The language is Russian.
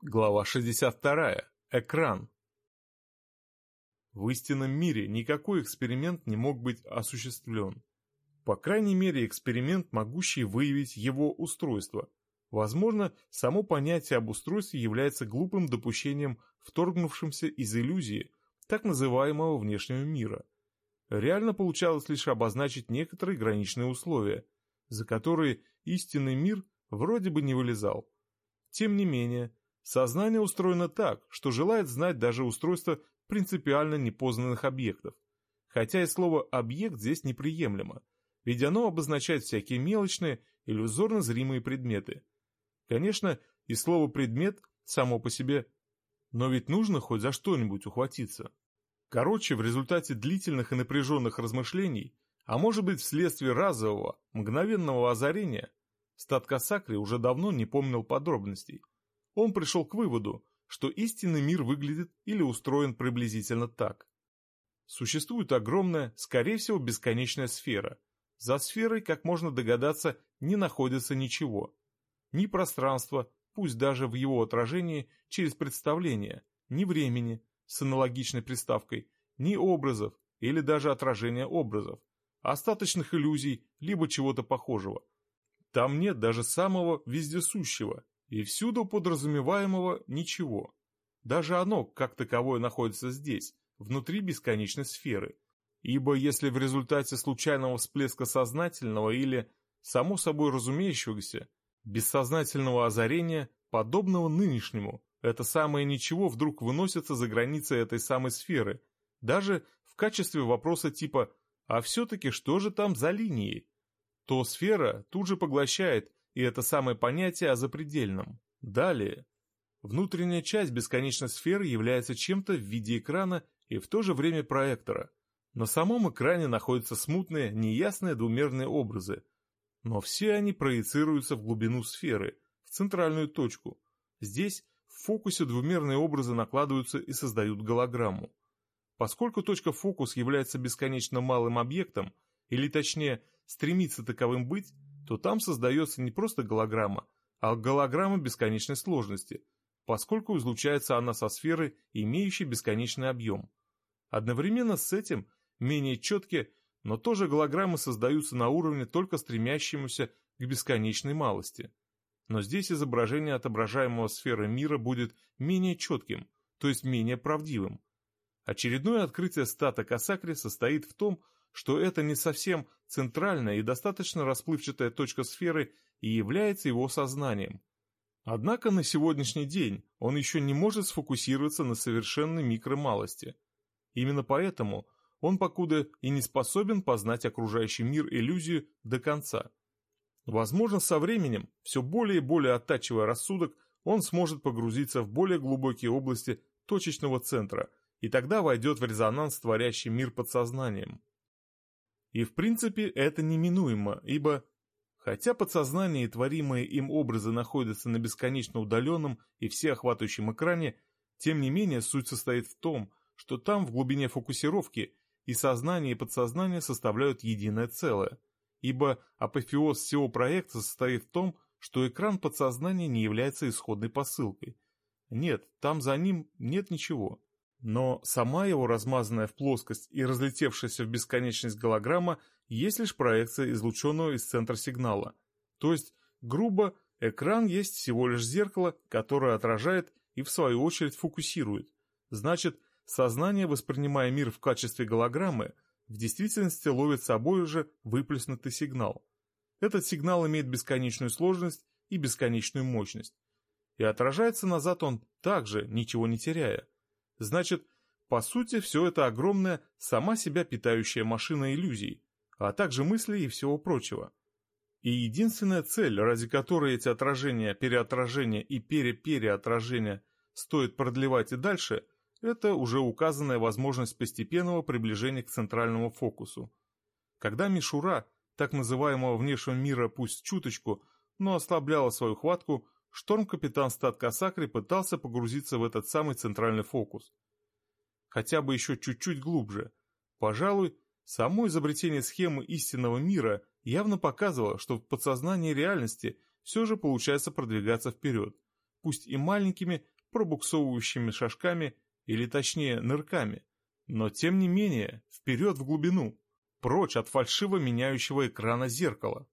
Глава 62. Экран. В истинном мире никакой эксперимент не мог быть осуществлен. По крайней мере, эксперимент, могущий выявить его устройство. Возможно, само понятие об устройстве является глупым допущением, вторгнувшимся из иллюзии так называемого внешнего мира. Реально получалось лишь обозначить некоторые граничные условия, за которые истинный мир вроде бы не вылезал. Тем не менее, Сознание устроено так, что желает знать даже устройство принципиально непознанных объектов. Хотя и слово «объект» здесь неприемлемо, ведь оно обозначает всякие мелочные, иллюзорно зримые предметы. Конечно, и слово «предмет» само по себе, но ведь нужно хоть за что-нибудь ухватиться. Короче, в результате длительных и напряженных размышлений, а может быть вследствие разового, мгновенного озарения, Стат Сакри уже давно не помнил подробностей – он пришел к выводу, что истинный мир выглядит или устроен приблизительно так. Существует огромная, скорее всего, бесконечная сфера. За сферой, как можно догадаться, не находится ничего. Ни пространства, пусть даже в его отражении через представление, ни времени с аналогичной приставкой, ни образов или даже отражения образов, остаточных иллюзий, либо чего-то похожего. Там нет даже самого вездесущего, и всюду подразумеваемого ничего. Даже оно, как таковое, находится здесь, внутри бесконечной сферы. Ибо если в результате случайного всплеска сознательного или, само собой разумеющегося, бессознательного озарения, подобного нынешнему, это самое ничего вдруг выносится за границы этой самой сферы, даже в качестве вопроса типа «А все-таки что же там за линией?», то сфера тут же поглощает и это самое понятие о запредельном. Далее. Внутренняя часть бесконечной сферы является чем-то в виде экрана и в то же время проектора. На самом экране находятся смутные, неясные двумерные образы, но все они проецируются в глубину сферы, в центральную точку. Здесь в фокусе двумерные образы накладываются и создают голограмму. Поскольку точка фокус является бесконечно малым объектом, или точнее, стремится таковым быть, то там создается не просто голограмма, а голограмма бесконечной сложности, поскольку излучается она со сферы, имеющей бесконечный объем. Одновременно с этим, менее четкие, но тоже голограммы создаются на уровне только стремящемуся к бесконечной малости. Но здесь изображение отображаемого сферы мира будет менее четким, то есть менее правдивым. Очередное открытие стата Касакри состоит в том, что это не совсем центральная и достаточно расплывчатая точка сферы и является его сознанием. Однако на сегодняшний день он еще не может сфокусироваться на совершенной микромалости. Именно поэтому он покуда и не способен познать окружающий мир иллюзию до конца. Возможно, со временем, все более и более оттачивая рассудок, он сможет погрузиться в более глубокие области точечного центра, и тогда войдет в резонанс с творящим мир подсознанием. И в принципе это неминуемо, ибо хотя подсознание и творимые им образы находятся на бесконечно удаленном и всеохватывающем экране, тем не менее суть состоит в том, что там в глубине фокусировки и сознание и подсознание составляют единое целое, ибо апофеоз всего проекта состоит в том, что экран подсознания не является исходной посылкой. Нет, там за ним нет ничего. Но сама его размазанная в плоскость и разлетевшаяся в бесконечность голограмма есть лишь проекция излученного из центра сигнала. То есть, грубо, экран есть всего лишь зеркало, которое отражает и в свою очередь фокусирует. Значит, сознание, воспринимая мир в качестве голограммы, в действительности ловит собой уже выплеснутый сигнал. Этот сигнал имеет бесконечную сложность и бесконечную мощность. И отражается назад он также, ничего не теряя. Значит, по сути, все это огромная, сама себя питающая машина иллюзий, а также мыслей и всего прочего. И единственная цель, ради которой эти отражения, переотражения и перепереотражения стоит продлевать и дальше, это уже указанная возможность постепенного приближения к центральному фокусу. Когда мишура, так называемого внешнего мира пусть чуточку, но ослабляла свою хватку, шторм-капитан Стат Касакри пытался погрузиться в этот самый центральный фокус. Хотя бы еще чуть-чуть глубже. Пожалуй, само изобретение схемы истинного мира явно показывало, что в подсознании реальности все же получается продвигаться вперед. пусть и маленькими пробуксовывающими шажками, или точнее нырками, но тем не менее вперед в глубину, прочь от фальшиво меняющего экрана зеркала.